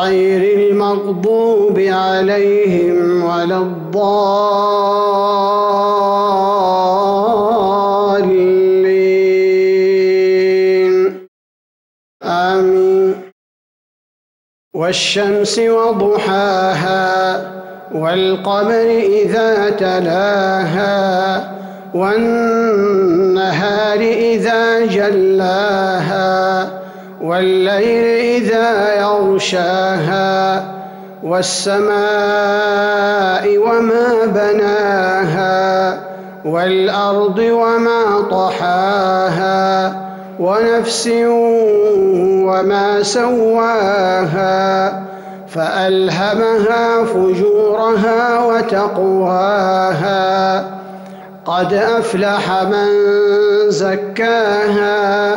غير المغضوب عليهم ولا الضالين. آمين. والشمس وضحاها والقمر إذا تلاها والنهار إذا جلاها والليل إذا يغشاها والسماء وما بناها والأرض وما طحاها ونفس وما سواها فألهمها فجورها وتقواها قد أفلح من زكاها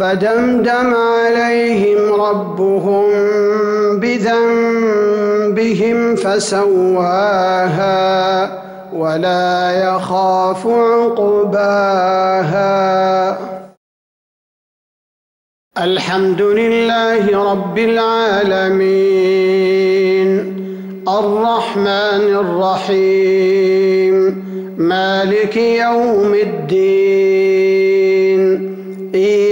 فدمدم عليهم ربهم بذنبهم فسواها ولا يخاف عقباها. الحمد لله رب العالمين. الرحمن الرحيم. مالك يوم الدين.